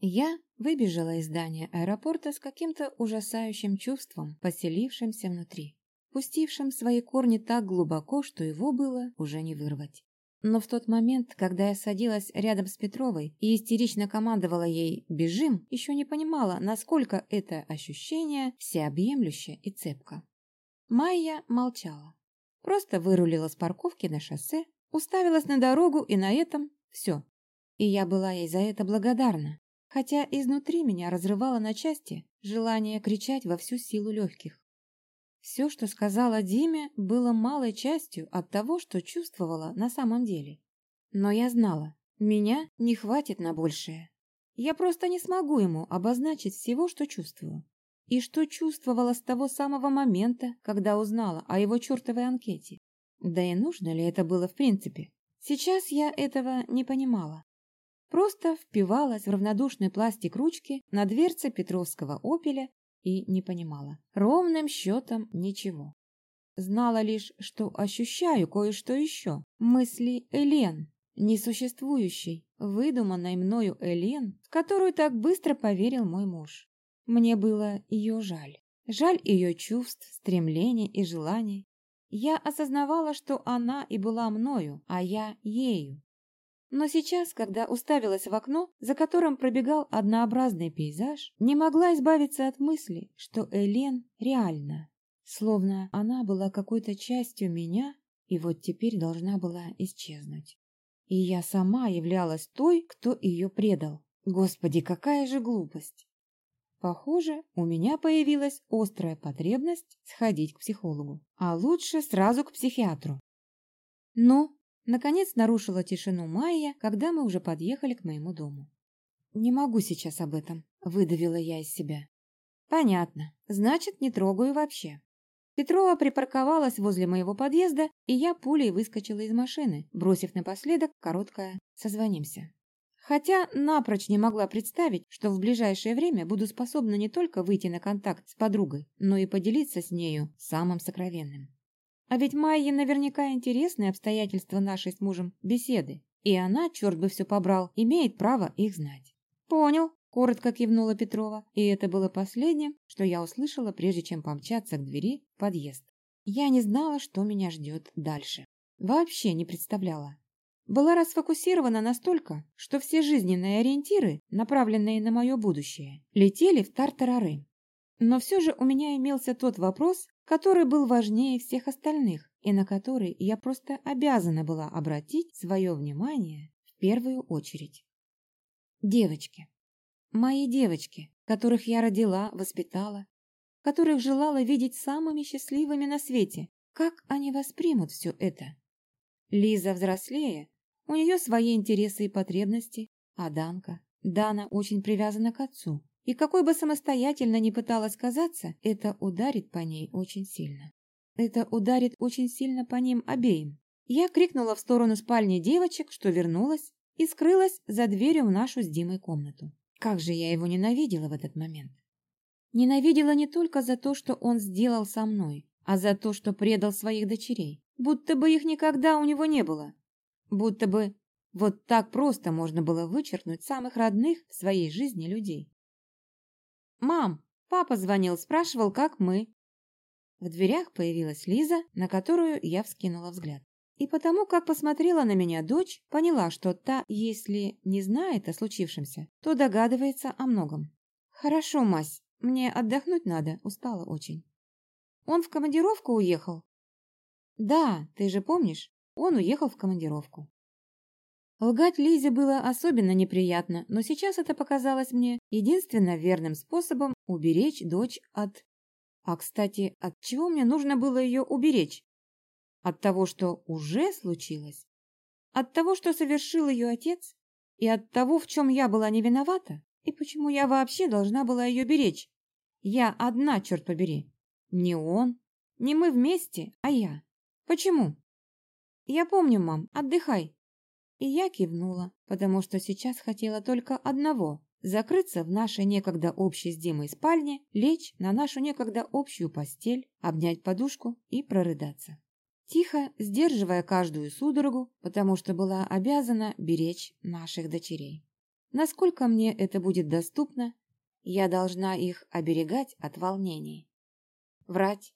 Я выбежала из здания аэропорта с каким-то ужасающим чувством, поселившимся внутри, пустившим свои корни так глубоко, что его было уже не вырвать. Но в тот момент, когда я садилась рядом с Петровой и истерично командовала ей «бежим», еще не понимала, насколько это ощущение всеобъемлюще и цепко. Майя молчала. Просто вырулила с парковки на шоссе, уставилась на дорогу и на этом все. И я была ей за это благодарна хотя изнутри меня разрывало на части желание кричать во всю силу легких. Все, что сказала Диме, было малой частью от того, что чувствовала на самом деле. Но я знала, меня не хватит на большее. Я просто не смогу ему обозначить всего, что чувствую. И что чувствовала с того самого момента, когда узнала о его чертовой анкете. Да и нужно ли это было в принципе? Сейчас я этого не понимала. Просто впивалась в равнодушный пластик ручки на дверце Петровского «Опеля» и не понимала. Ровным счетом ничего. Знала лишь, что ощущаю кое-что еще. Мысли Элен, несуществующей, выдуманной мною Элен, в которую так быстро поверил мой муж. Мне было ее жаль. Жаль ее чувств, стремлений и желаний. Я осознавала, что она и была мною, а я ею. Но сейчас, когда уставилась в окно, за которым пробегал однообразный пейзаж, не могла избавиться от мысли, что Элен реальна. Словно она была какой-то частью меня и вот теперь должна была исчезнуть. И я сама являлась той, кто ее предал. Господи, какая же глупость! Похоже, у меня появилась острая потребность сходить к психологу, а лучше сразу к психиатру. «Ну, Наконец нарушила тишину Майя, когда мы уже подъехали к моему дому. «Не могу сейчас об этом», — выдавила я из себя. «Понятно. Значит, не трогаю вообще». Петрова припарковалась возле моего подъезда, и я пулей выскочила из машины, бросив напоследок короткое «созвонимся». Хотя напрочь не могла представить, что в ближайшее время буду способна не только выйти на контакт с подругой, но и поделиться с нею самым сокровенным. А ведь Майе наверняка интересны обстоятельства нашей с мужем беседы, и она, черт бы все побрал, имеет право их знать. «Понял», — коротко кивнула Петрова, и это было последним, что я услышала, прежде чем помчаться к двери в подъезд. Я не знала, что меня ждет дальше. Вообще не представляла. Была расфокусирована настолько, что все жизненные ориентиры, направленные на мое будущее, летели в тартарары. Но все же у меня имелся тот вопрос, который был важнее всех остальных и на который я просто обязана была обратить свое внимание в первую очередь. Девочки. Мои девочки, которых я родила, воспитала, которых желала видеть самыми счастливыми на свете. Как они воспримут все это? Лиза взрослее, у нее свои интересы и потребности, а Данка, Дана очень привязана к отцу, и какой бы самостоятельно ни пыталась казаться, это ударит по ней очень сильно. Это ударит очень сильно по ним обеим. Я крикнула в сторону спальни девочек, что вернулась, и скрылась за дверью в нашу с Димой комнату. Как же я его ненавидела в этот момент. Ненавидела не только за то, что он сделал со мной, а за то, что предал своих дочерей. Будто бы их никогда у него не было. Будто бы вот так просто можно было вычеркнуть самых родных в своей жизни людей. «Мам, папа звонил, спрашивал, как мы». В дверях появилась Лиза, на которую я вскинула взгляд. И потому, как посмотрела на меня дочь, поняла, что та, если не знает о случившемся, то догадывается о многом. «Хорошо, Мась, мне отдохнуть надо, устала очень». «Он в командировку уехал?» «Да, ты же помнишь, он уехал в командировку». Лгать Лизе было особенно неприятно, но сейчас это показалось мне единственно верным способом уберечь дочь от... А, кстати, от чего мне нужно было ее уберечь? От того, что уже случилось? От того, что совершил ее отец? И от того, в чем я была не виновата? И почему я вообще должна была ее беречь? Я одна, черт побери. Не он, не мы вместе, а я. Почему? Я помню, мам, отдыхай. И я кивнула, потому что сейчас хотела только одного – закрыться в нашей некогда общей с Димой спальне, лечь на нашу некогда общую постель, обнять подушку и прорыдаться. Тихо, сдерживая каждую судорогу, потому что была обязана беречь наших дочерей. насколько мне это будет доступно, я должна их оберегать от волнений. Врать,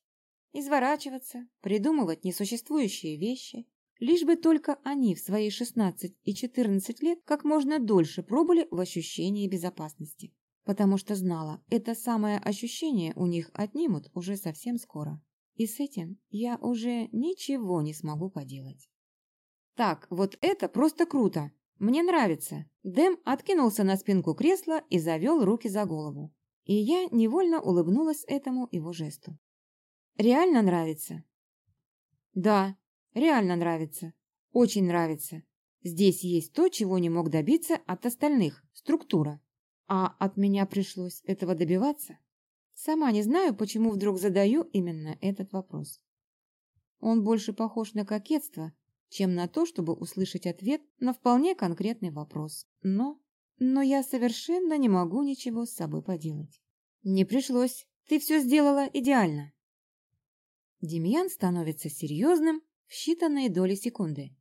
изворачиваться, придумывать несуществующие вещи, лишь бы только они в свои 16 и 14 лет как можно дольше пробыли в ощущении безопасности, потому что знала, это самое ощущение у них отнимут уже совсем скоро. И с этим я уже ничего не смогу поделать. Так, вот это просто круто. Мне нравится. Дэм откинулся на спинку кресла и завел руки за голову. И я невольно улыбнулась этому его жесту. Реально нравится? Да, реально нравится. Очень нравится. Здесь есть то, чего не мог добиться от остальных – структура. А от меня пришлось этого добиваться? Сама не знаю, почему вдруг задаю именно этот вопрос. Он больше похож на кокетство, чем на то, чтобы услышать ответ на вполне конкретный вопрос. Но... Но я совершенно не могу ничего с собой поделать. Не пришлось. Ты все сделала идеально. Демьян становится серьезным в считанные доли секунды.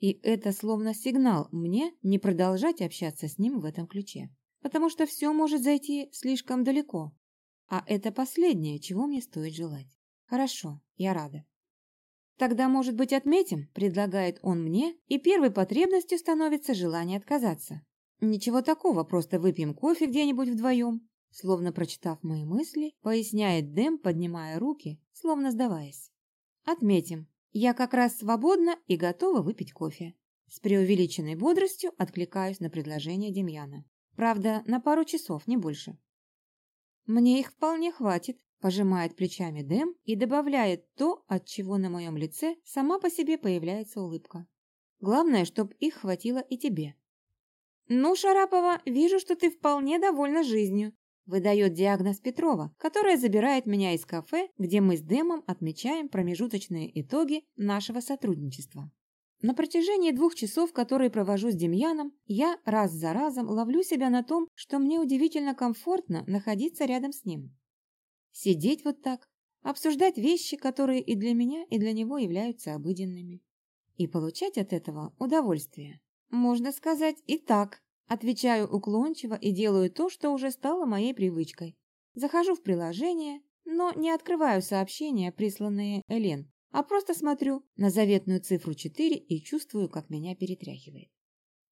И это словно сигнал мне не продолжать общаться с ним в этом ключе. Потому что все может зайти слишком далеко. А это последнее, чего мне стоит желать. Хорошо, я рада. Тогда, может быть, отметим, предлагает он мне, и первой потребностью становится желание отказаться. Ничего такого, просто выпьем кофе где-нибудь вдвоем. Словно прочитав мои мысли, поясняет Дэм, поднимая руки, словно сдаваясь. Отметим, я как раз свободна и готова выпить кофе. С преувеличенной бодростью откликаюсь на предложение Демьяна. Правда, на пару часов, не больше. Мне их вполне хватит, Пожимает плечами Дэм и добавляет то, от чего на моем лице сама по себе появляется улыбка. Главное, чтоб их хватило и тебе. «Ну, Шарапова, вижу, что ты вполне довольна жизнью», выдает диагноз Петрова, которая забирает меня из кафе, где мы с Дэмом отмечаем промежуточные итоги нашего сотрудничества. На протяжении двух часов, которые провожу с Демьяном, я раз за разом ловлю себя на том, что мне удивительно комфортно находиться рядом с ним. Сидеть вот так, обсуждать вещи, которые и для меня, и для него являются обыденными. И получать от этого удовольствие. Можно сказать и так. Отвечаю уклончиво и делаю то, что уже стало моей привычкой. Захожу в приложение, но не открываю сообщения, присланные Элен, а просто смотрю на заветную цифру 4 и чувствую, как меня перетряхивает.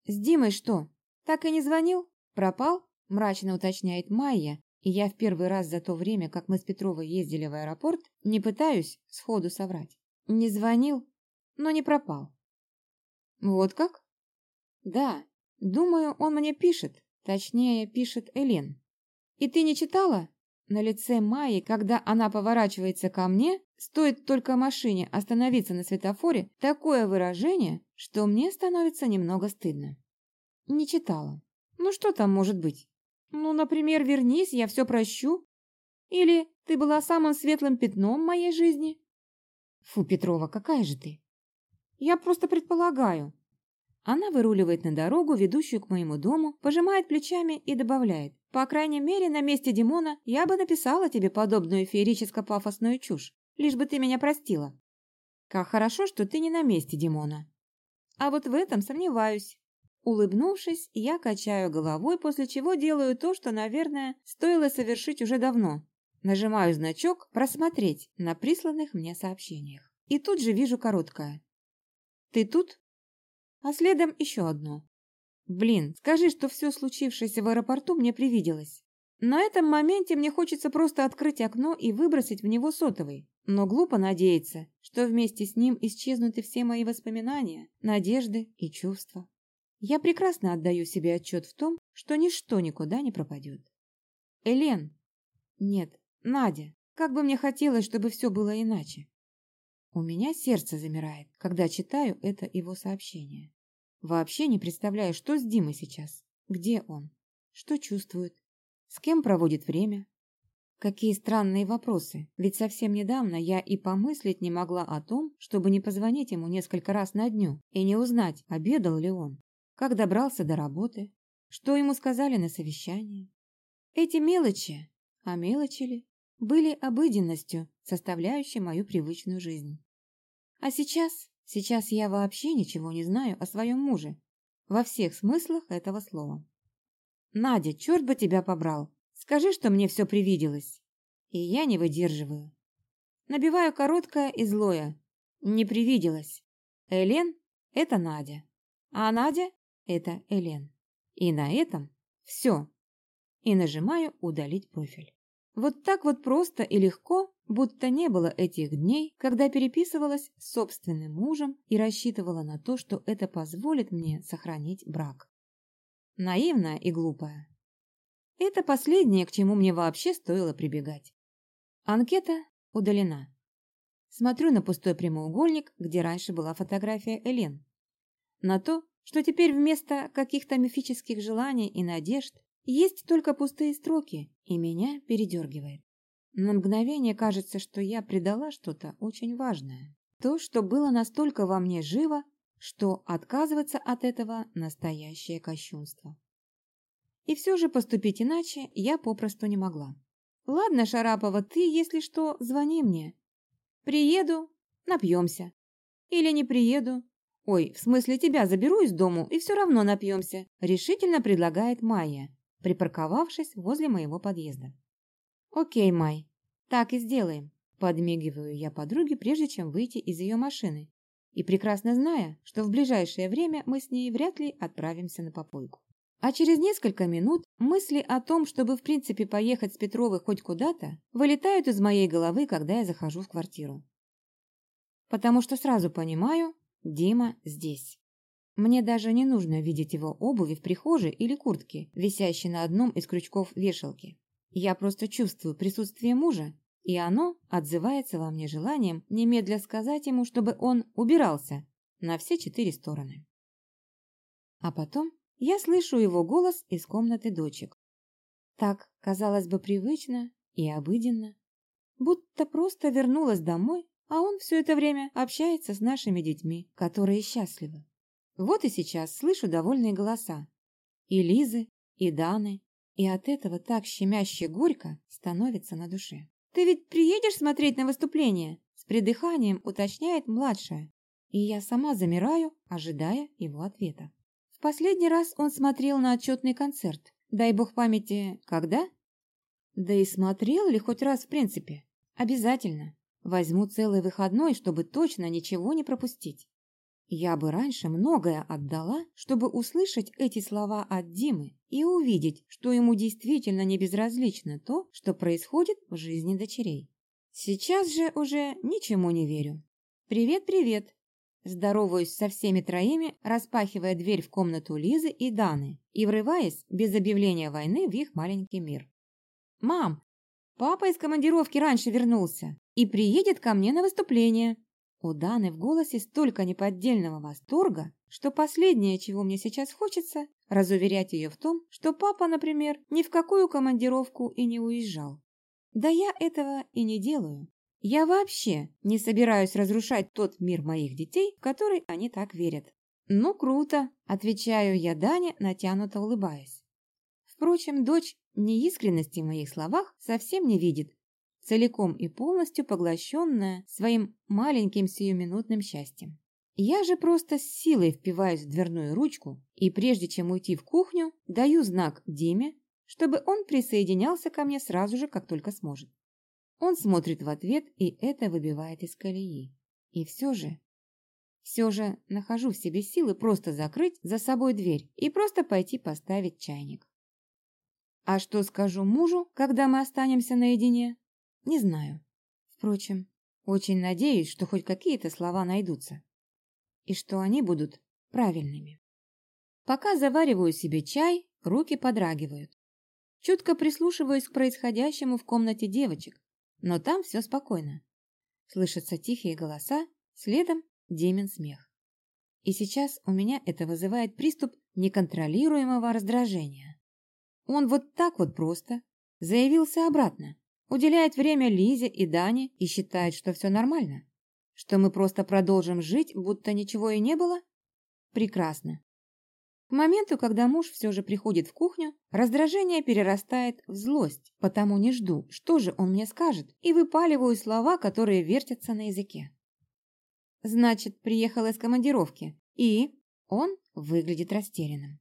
«С Димой что? Так и не звонил? Пропал?» – мрачно уточняет Майя, и я в первый раз за то время, как мы с Петровой ездили в аэропорт, не пытаюсь сходу соврать. Не звонил, но не пропал. Вот как? Да, думаю, он мне пишет, точнее, пишет Элен. И ты не читала? На лице Майи, когда она поворачивается ко мне, стоит только машине остановиться на светофоре, такое выражение, что мне становится немного стыдно. Не читала. Ну что там может быть? Ну, например, вернись, я все прощу. Или ты была самым светлым пятном моей жизни. Фу, Петрова, какая же ты? Я просто предполагаю. Она выруливает на дорогу, ведущую к моему дому, пожимает плечами и добавляет. По крайней мере, на месте Димона я бы написала тебе подобную феерическо-пафосную чушь, лишь бы ты меня простила. Как хорошо, что ты не на месте Димона. А вот в этом сомневаюсь. Улыбнувшись, я качаю головой, после чего делаю то, что, наверное, стоило совершить уже давно. Нажимаю значок «Просмотреть» на присланных мне сообщениях. И тут же вижу короткое. «Ты тут?» А следом еще одно. «Блин, скажи, что все случившееся в аэропорту мне привиделось». На этом моменте мне хочется просто открыть окно и выбросить в него сотовый. Но глупо надеяться, что вместе с ним исчезнут и все мои воспоминания, надежды и чувства. Я прекрасно отдаю себе отчет в том, что ничто никуда не пропадет. Элен. Нет, Надя. Как бы мне хотелось, чтобы все было иначе. У меня сердце замирает, когда читаю это его сообщение. Вообще не представляю, что с Димой сейчас. Где он? Что чувствует? С кем проводит время? Какие странные вопросы, ведь совсем недавно я и помыслить не могла о том, чтобы не позвонить ему несколько раз на дню и не узнать, обедал ли он как добрался до работы, что ему сказали на совещании. Эти мелочи, а мелочи ли, были обыденностью, составляющей мою привычную жизнь. А сейчас, сейчас я вообще ничего не знаю о своем муже, во всех смыслах этого слова. Надя, черт бы тебя побрал. Скажи, что мне все привиделось. И я не выдерживаю. Набиваю короткое и злое. Не привиделось. Элен – это Надя. А Надя – это Элен. И на этом все. И нажимаю «Удалить профиль». Вот так вот просто и легко, будто не было этих дней, когда переписывалась с собственным мужем и рассчитывала на то, что это позволит мне сохранить брак. Наивная и глупая. Это последнее, к чему мне вообще стоило прибегать. Анкета удалена. Смотрю на пустой прямоугольник, где раньше была фотография Элен. На то, что теперь вместо каких-то мифических желаний и надежд есть только пустые строки, и меня передергивает. На мгновение кажется, что я предала что-то очень важное. То, что было настолько во мне живо, что отказываться от этого – настоящее кощунство. И все же поступить иначе я попросту не могла. «Ладно, Шарапова, ты, если что, звони мне. Приеду, напьемся. Или не приеду. Ой, в смысле тебя заберу из дому и все равно напьемся», – решительно предлагает Майя, припарковавшись возле моего подъезда. «Окей, Май, так и сделаем», – подмигиваю я подруге, прежде чем выйти из ее машины и прекрасно зная, что в ближайшее время мы с ней вряд ли отправимся на попойку. А через несколько минут мысли о том, чтобы в принципе поехать с Петровой хоть куда-то, вылетают из моей головы, когда я захожу в квартиру. Потому что сразу понимаю, Дима здесь. Мне даже не нужно видеть его обуви в прихожей или куртке, висящей на одном из крючков вешалки. Я просто чувствую присутствие мужа и оно отзывается во мне желанием немедля сказать ему, чтобы он убирался на все четыре стороны. А потом я слышу его голос из комнаты дочек. Так, казалось бы, привычно и обыденно, будто просто вернулась домой, а он все это время общается с нашими детьми, которые счастливы. Вот и сейчас слышу довольные голоса. И Лизы, и Даны, и от этого так щемяще горько становится на душе. «Ты ведь приедешь смотреть на выступление?» С придыханием уточняет младшая. И я сама замираю, ожидая его ответа. В последний раз он смотрел на отчетный концерт. Дай бог памяти, когда? Да и смотрел ли хоть раз в принципе? Обязательно. Возьму целый выходной, чтобы точно ничего не пропустить. Я бы раньше многое отдала, чтобы услышать эти слова от Димы и увидеть, что ему действительно не безразлично то, что происходит в жизни дочерей. Сейчас же уже ничему не верю. «Привет-привет!» Здороваюсь со всеми троими, распахивая дверь в комнату Лизы и Даны и врываясь без объявления войны в их маленький мир. «Мам, папа из командировки раньше вернулся и приедет ко мне на выступление!» У Даны в голосе столько неподдельного восторга, что последнее, чего мне сейчас хочется, разуверять ее в том, что папа, например, ни в какую командировку и не уезжал. Да я этого и не делаю. Я вообще не собираюсь разрушать тот мир моих детей, в который они так верят. «Ну, круто», – отвечаю я Дане, натянуто улыбаясь. Впрочем, дочь неискренности в моих словах совсем не видит, целиком и полностью поглощенная своим маленьким сиюминутным счастьем. Я же просто с силой впиваюсь в дверную ручку и прежде чем уйти в кухню, даю знак Диме, чтобы он присоединялся ко мне сразу же, как только сможет. Он смотрит в ответ, и это выбивает из колеи. И все же, все же нахожу в себе силы просто закрыть за собой дверь и просто пойти поставить чайник. А что скажу мужу, когда мы останемся наедине? Не знаю. Впрочем, очень надеюсь, что хоть какие-то слова найдутся. И что они будут правильными. Пока завариваю себе чай, руки подрагивают. Чутко прислушиваюсь к происходящему в комнате девочек, но там все спокойно. Слышатся тихие голоса, следом Демин смех. И сейчас у меня это вызывает приступ неконтролируемого раздражения. Он вот так вот просто заявился обратно, уделяет время Лизе и Дане и считает, что все нормально? Что мы просто продолжим жить, будто ничего и не было? Прекрасно. К моменту, когда муж все же приходит в кухню, раздражение перерастает в злость, потому не жду, что же он мне скажет, и выпаливаю слова, которые вертятся на языке. Значит, приехал из командировки, и он выглядит растерянным.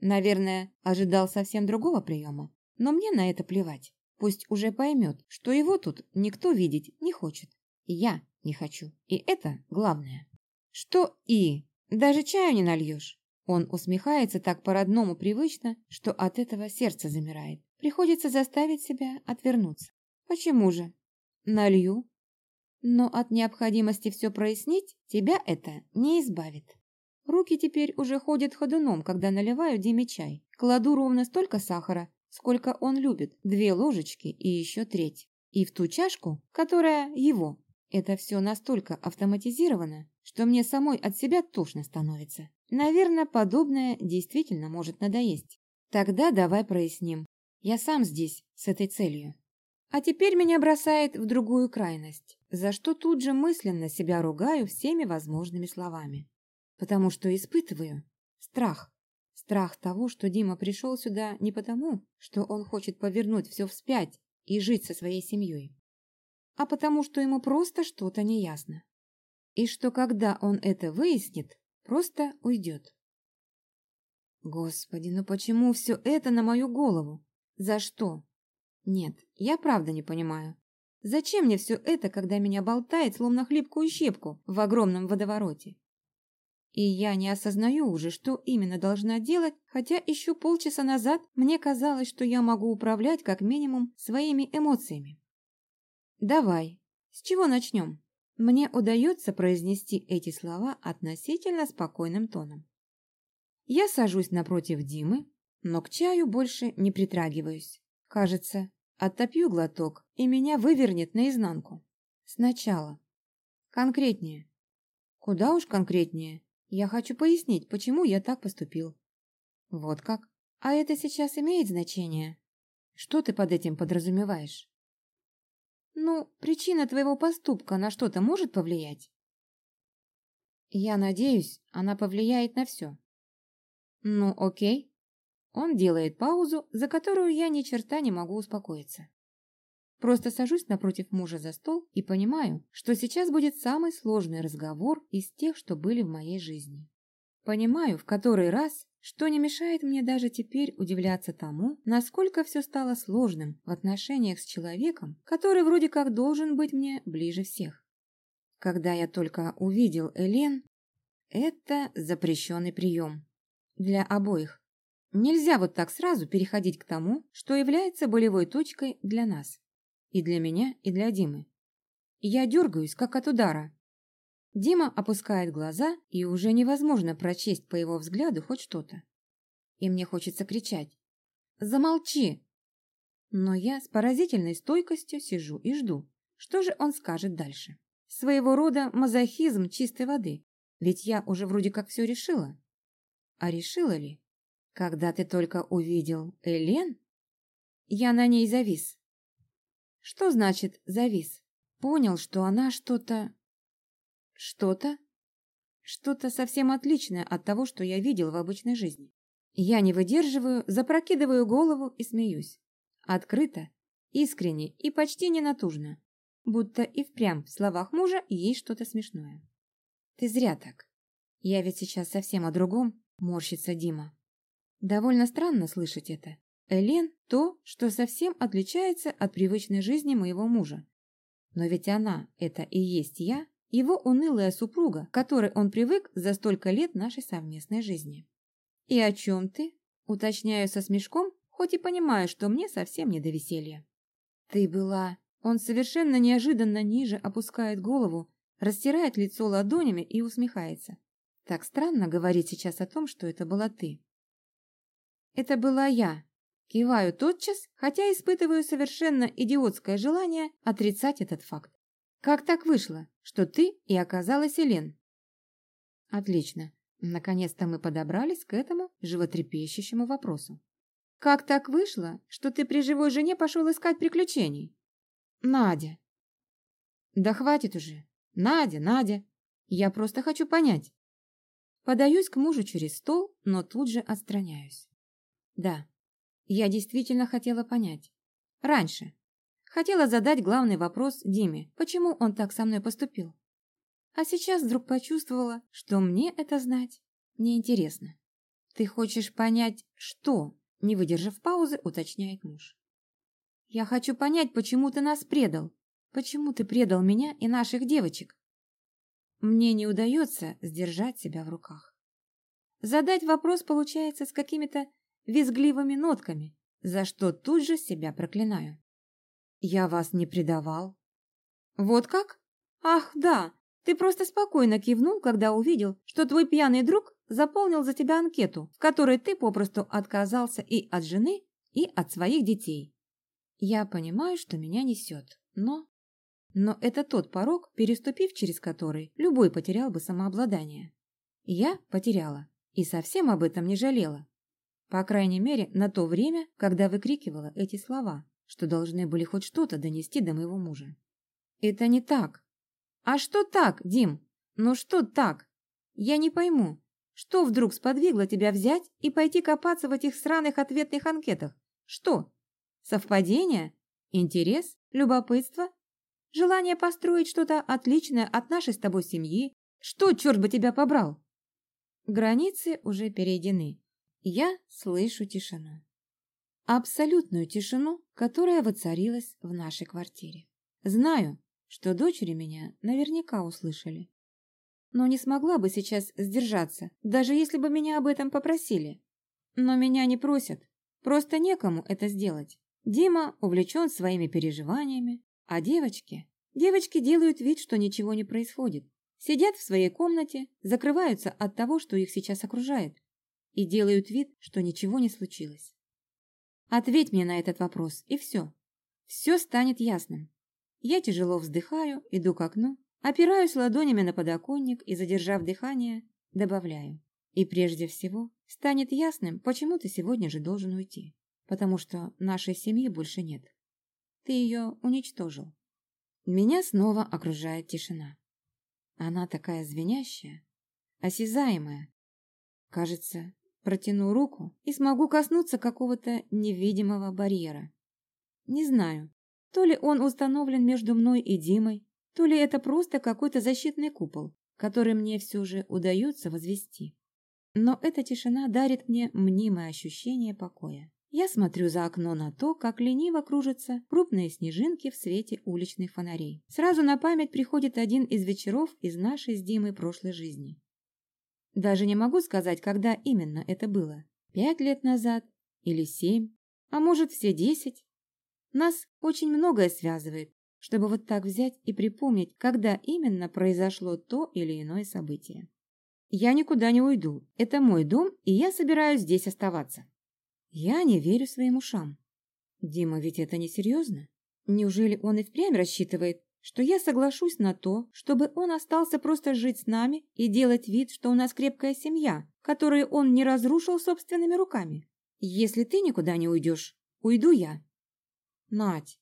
Наверное, ожидал совсем другого приема. Но мне на это плевать. Пусть уже поймет, что его тут никто видеть не хочет. И я не хочу. И это главное. Что и? Даже чаю не нальешь? Он усмехается так по-родному привычно, что от этого сердце замирает. Приходится заставить себя отвернуться. Почему же? Налью. Но от необходимости все прояснить тебя это не избавит. Руки теперь уже ходят ходуном, когда наливаю Диме чай. Кладу ровно столько сахара, сколько он любит, две ложечки и еще треть. И в ту чашку, которая его. Это все настолько автоматизировано, что мне самой от себя тошно становится. Наверное, подобное действительно может надоесть. Тогда давай проясним. Я сам здесь с этой целью. А теперь меня бросает в другую крайность, за что тут же мысленно себя ругаю всеми возможными словами. Потому что испытываю страх. Страх того, что Дима пришел сюда не потому, что он хочет повернуть все вспять и жить со своей семьей, а потому что ему просто что-то неясно и что когда он это выяснит, просто уйдет. Господи, ну почему все это на мою голову? За что? Нет, я правда не понимаю. Зачем мне все это, когда меня болтает, словно хлипкую щепку в огромном водовороте? И я не осознаю уже, что именно должна делать, хотя еще полчаса назад мне казалось, что я могу управлять как минимум своими эмоциями. Давай, с чего начнем? Мне удается произнести эти слова относительно спокойным тоном. Я сажусь напротив Димы, но к чаю больше не притрагиваюсь. Кажется, оттопью глоток, и меня вывернет наизнанку. Сначала. Конкретнее. Куда уж конкретнее. Я хочу пояснить, почему я так поступил. Вот как? А это сейчас имеет значение? Что ты под этим подразумеваешь? Ну, причина твоего поступка на что-то может повлиять? Я надеюсь, она повлияет на все. Ну, окей. Он делает паузу, за которую я ни черта не могу успокоиться. Просто сажусь напротив мужа за стол и понимаю, что сейчас будет самый сложный разговор из тех, что были в моей жизни. Понимаю в который раз, что не мешает мне даже теперь удивляться тому, насколько все стало сложным в отношениях с человеком, который вроде как должен быть мне ближе всех. Когда я только увидел Элен, это запрещенный прием. Для обоих. Нельзя вот так сразу переходить к тому, что является болевой точкой для нас. И для меня, и для Димы. Я дергаюсь, как от удара, Дима опускает глаза, и уже невозможно прочесть по его взгляду хоть что-то. И мне хочется кричать «Замолчи!». Но я с поразительной стойкостью сижу и жду, что же он скажет дальше. Своего рода мазохизм чистой воды, ведь я уже вроде как все решила. А решила ли? Когда ты только увидел Элен, я на ней завис. Что значит «завис»? Понял, что она что-то что-то? Что-то совсем отличное от того, что я видел в обычной жизни. Я не выдерживаю, запрокидываю голову и смеюсь. Открыто, искренне и почти ненатужно. Будто и впрямь в словах мужа есть что-то смешное. Ты зря так. Я ведь сейчас совсем о другом, морщится Дима. Довольно странно слышать это. Элен – то, что совсем отличается от привычной жизни моего мужа. Но ведь она – это и есть я, его унылая супруга, которой он привык за столько лет нашей совместной жизни. «И о чем ты?» – уточняю со смешком, хоть и понимаю, что мне совсем не до веселья. «Ты была...» Он совершенно неожиданно ниже опускает голову, растирает лицо ладонями и усмехается. Так странно говорить сейчас о том, что это была ты. Это была я. Киваю тотчас, хотя испытываю совершенно идиотское желание отрицать этот факт. Как так вышло, что ты и оказалась Элен? Отлично. Наконец-то мы подобрались к этому животрепещущему вопросу. Как так вышло, что ты при живой жене пошел искать приключений? Надя. Да хватит уже. Надя, Надя. Я просто хочу понять. Подаюсь к мужу через стол, но тут же отстраняюсь. Да, я действительно хотела понять. Раньше, Хотела задать главный вопрос Диме, почему он так со мной поступил. А сейчас вдруг почувствовала, что мне это знать неинтересно. Ты хочешь понять, что? Не выдержав паузы, уточняет муж. Я хочу понять, почему ты нас предал. Почему ты предал меня и наших девочек? Мне не удается сдержать себя в руках. Задать вопрос получается с какими-то визгливыми нотками, за что тут же себя проклинаю. Я вас не предавал. Вот как? Ах, да, ты просто спокойно кивнул, когда увидел, что твой пьяный друг заполнил за тебя анкету, в которой ты попросту отказался и от жены, и от своих детей. Я понимаю, что меня несет, но... Но это тот порог, переступив через который, любой потерял бы самообладание. Я потеряла и совсем об этом не жалела. По крайней мере, на то время, когда выкрикивала эти слова, что должны были хоть что-то донести до моего мужа. Это не так. А что так, Дим? Ну что так? Я не пойму, что вдруг сподвигло тебя взять и пойти копаться в этих сраных ответных анкетах? Что? Совпадение? Интерес? Любопытство? Желание построить что-то отличное от нашей с тобой семьи? Что, черт бы тебя побрал? Границы уже перейдены. Я слышу тишину. Абсолютную тишину, которая воцарилась в нашей квартире. Знаю, что дочери меня наверняка услышали. Но не смогла бы сейчас сдержаться, даже если бы меня об этом попросили. Но меня не просят, просто некому это сделать. Дима увлечен своими переживаниями, а девочки... Девочки делают вид, что ничего не происходит. Сидят в своей комнате, закрываются от того, что их сейчас окружает, и делают вид, что ничего не случилось. Ответь мне на этот вопрос, и все. Все станет ясным. Я тяжело вздыхаю, иду к окну, опираюсь ладонями на подоконник и, задержав дыхание, добавляю. И прежде всего станет ясным, почему ты сегодня же должен уйти. Потому что нашей семьи больше нет. Ты ее уничтожил. Меня снова окружает тишина. Она такая звенящая, осязаемая. Кажется, протяну руку и смогу коснуться какого-то невидимого барьера. Не знаю, то ли он установлен между мной и Димой, то ли это просто какой-то защитный купол, который мне все же удается возвести. Но эта тишина дарит мне мнимое ощущение покоя. Я смотрю за окно на то, как лениво кружатся крупные снежинки в свете уличных фонарей. Сразу на память приходит один из вечеров из нашей с Димой прошлой жизни. Даже не могу сказать, когда именно это было. Пять лет назад или семь, а может все десять. Нас очень многое связывает, чтобы вот так взять и припомнить, когда именно произошло то или иное событие. Я никуда не уйду. Это мой дом, и я собираюсь здесь оставаться. Я не верю своим ушам. Дима, ведь это несерьезно. Неужели он и впрямь рассчитывает, что я соглашусь на то, чтобы он остался просто жить с нами и делать вид, что у нас крепкая семья, которую он не разрушил собственными руками? Если ты никуда не уйдешь, уйду я. Надь.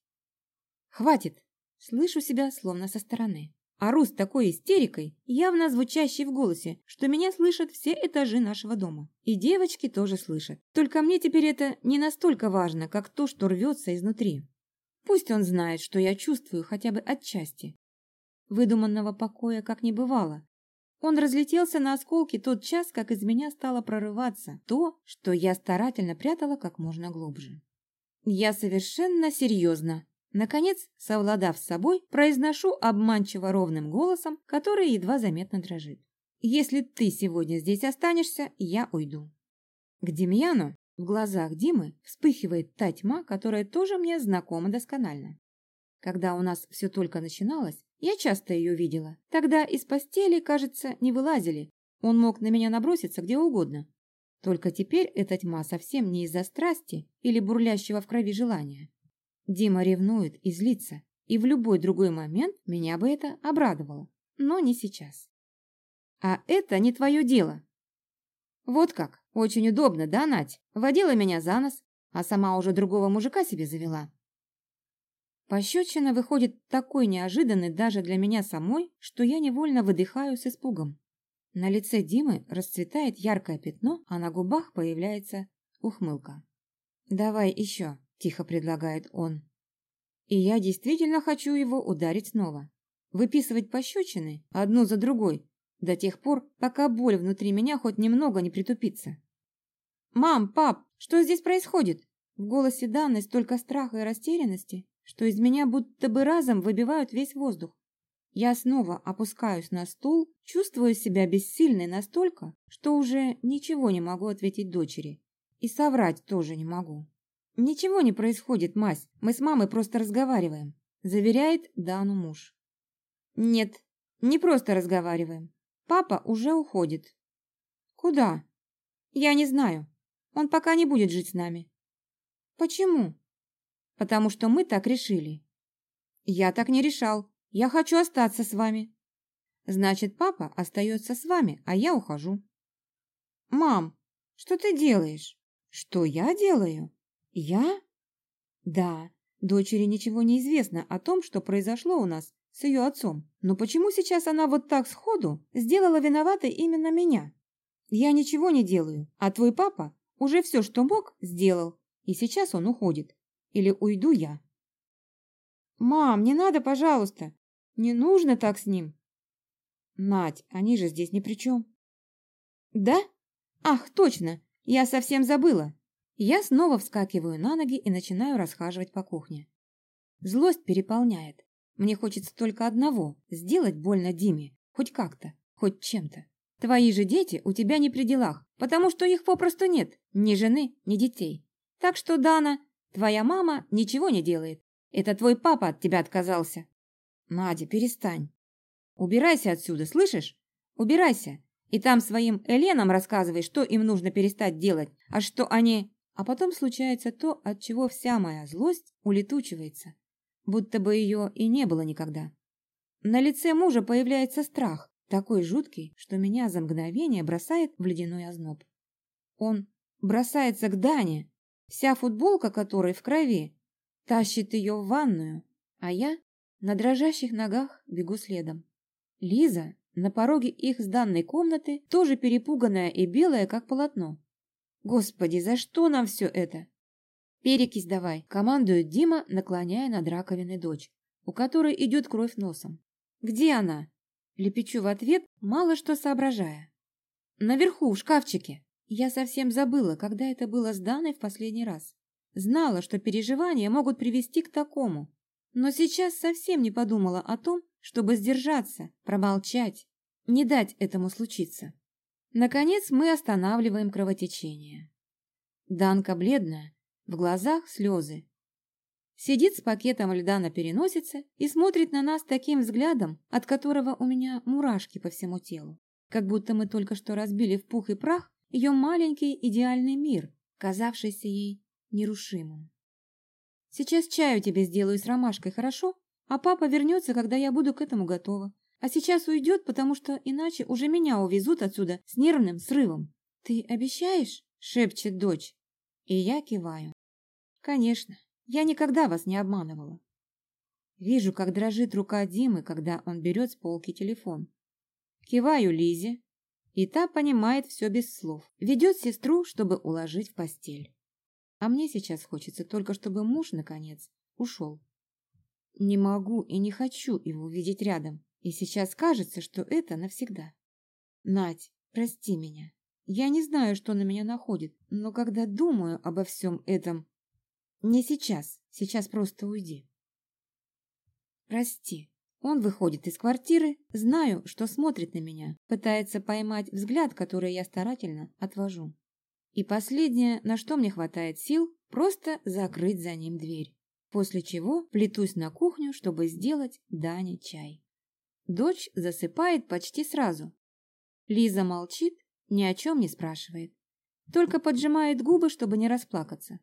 Хватит. Слышу себя словно со стороны. Ору с такой истерикой, явно звучащей в голосе, что меня слышат все этажи нашего дома. И девочки тоже слышат. Только мне теперь это не настолько важно, как то, что рвется изнутри. Пусть он знает, что я чувствую хотя бы отчасти. Выдуманного покоя как не бывало. Он разлетелся на осколки тот час, как из меня стало прорываться то, что я старательно прятала как можно глубже. Я совершенно серьезно. Наконец, совладав с собой, произношу обманчиво ровным голосом, который едва заметно дрожит. Если ты сегодня здесь останешься, я уйду. К Демьяну в глазах Димы вспыхивает та тьма, которая тоже мне знакома досконально. Когда у нас все только начиналось, я часто ее видела. Тогда из постели, кажется, не вылазили. Он мог на меня наброситься где угодно. Только теперь эта тьма совсем не из-за страсти или бурлящего в крови желания. Дима ревнует и злится, и в любой другой момент меня бы это обрадовало, но не сейчас. А это не твое дело. Вот как, очень удобно, да, Надь? Водила меня за нос, а сама уже другого мужика себе завела. Пощечина выходит такой неожиданной даже для меня самой, что я невольно выдыхаю с испугом. На лице Димы расцветает яркое пятно, а на губах появляется ухмылка. «Давай еще», – тихо предлагает он. И я действительно хочу его ударить снова. Выписывать пощечины одну за другой, до тех пор, пока боль внутри меня хоть немного не притупится. «Мам, пап, что здесь происходит?» В голосе Даны столько страха и растерянности, что из меня будто бы разом выбивают весь воздух. Я снова опускаюсь на стул, чувствую себя бессильной настолько, что уже ничего не могу ответить дочери. И соврать тоже не могу. «Ничего не происходит, мась, мы с мамой просто разговариваем», заверяет Дану муж. «Нет, не просто разговариваем. Папа уже уходит». «Куда?» «Я не знаю. Он пока не будет жить с нами». «Почему?» «Потому что мы так решили». «Я так не решал. Я хочу остаться с вами». «Значит, папа остается с вами, а я ухожу». «Мам, что ты делаешь?» «Что я делаю?» «Я?» «Да, дочери ничего не известно о том, что произошло у нас с ее отцом. Но почему сейчас она вот так сходу сделала виноватой именно меня? Я ничего не делаю, а твой папа уже все, что мог, сделал, и сейчас он уходит. Или уйду я». «Мам, не надо, пожалуйста. Не нужно так с ним». «Надь, они же здесь ни при чем». «Да? Ах, точно, я совсем забыла. Я снова вскакиваю на ноги и начинаю расхаживать по кухне. Злость переполняет. Мне хочется только одного – сделать больно Диме. Хоть как-то, хоть чем-то. Твои же дети у тебя не при делах, потому что их попросту нет. Ни жены, ни детей. Так что, Дана, твоя мама ничего не делает. Это твой папа от тебя отказался. Надя, перестань. Убирайся отсюда, слышишь? Убирайся. И там своим Эленам рассказывай, что им нужно перестать делать, а что они... А потом случается то, от чего вся моя злость улетучивается, будто бы ее и не было никогда. На лице мужа появляется страх, такой жуткий, что меня за мгновение бросает в ледяной озноб. Он бросается к Дане, вся футболка которой в крови, тащит ее в ванную, а я на дрожащих ногах бегу следом. Лиза на пороге их с данной комнаты, тоже перепуганная и белая, как полотно. Господи, за что нам все это? Перекись давай, командует Дима, наклоняя над раковиной дочь, у которой идет кровь носом. Где она? Лепечу в ответ, мало что соображая. Наверху, в шкафчике. Я совсем забыла, когда это было с Даной в последний раз. Знала, что переживания могут привести к такому. Но сейчас совсем не подумала о том, чтобы сдержаться, промолчать, не дать этому случиться. Наконец мы останавливаем кровотечение. Данка бледная, в глазах слезы. Сидит с пакетом льда на переносице и смотрит на нас таким взглядом, от которого у меня мурашки по всему телу. Как будто мы только что разбили в пух и прах ее маленький идеальный мир, казавшийся ей нерушимым. «Сейчас чаю тебе сделаю с ромашкой, хорошо? А папа вернется, когда я буду к этому готова. А сейчас уйдет, потому что иначе уже меня увезут отсюда с нервным срывом. «Ты обещаешь?» — шепчет дочь. И я киваю. «Конечно, я никогда вас не обманывала». Вижу, как дрожит рука Димы, когда он берет с полки телефон. Киваю Лизе, и та понимает все без слов. Ведет сестру, чтобы уложить в постель. А мне сейчас хочется только, чтобы муж, наконец, ушел. Не могу и не хочу его видеть рядом. И сейчас кажется, что это навсегда. Надь, прости меня. Я не знаю, что на меня находит, но когда думаю обо всем этом... Не сейчас, сейчас просто уйди. Прости. Он выходит из квартиры, знаю, что смотрит на меня, пытается поймать взгляд, который я старательно отвожу. И последнее, на что мне хватает сил, просто закрыть за ним дверь. После чего плетусь на кухню, чтобы сделать Дане чай. Дочь засыпает почти сразу. Лиза молчит, ни о чем не спрашивает. Только поджимает губы, чтобы не расплакаться.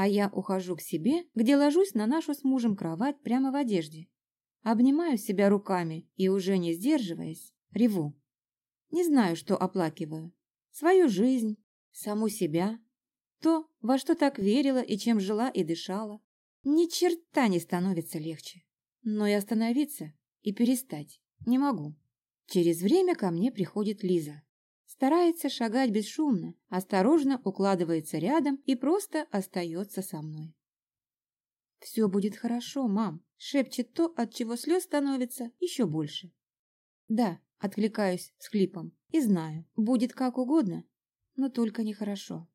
А я ухожу к себе, где ложусь на нашу с мужем кровать прямо в одежде. Обнимаю себя руками и, уже не сдерживаясь, реву. Не знаю, что оплакиваю. Свою жизнь, саму себя, то, во что так верила и чем жила и дышала. Ни черта не становится легче. Но и остановиться и перестать не могу. Через время ко мне приходит Лиза. Старается шагать бесшумно, осторожно укладывается рядом и просто остается со мной. «Все будет хорошо, мам», — шепчет то, от чего слез становится еще больше. «Да», — откликаюсь с хлипом, и знаю, будет как угодно, но только нехорошо.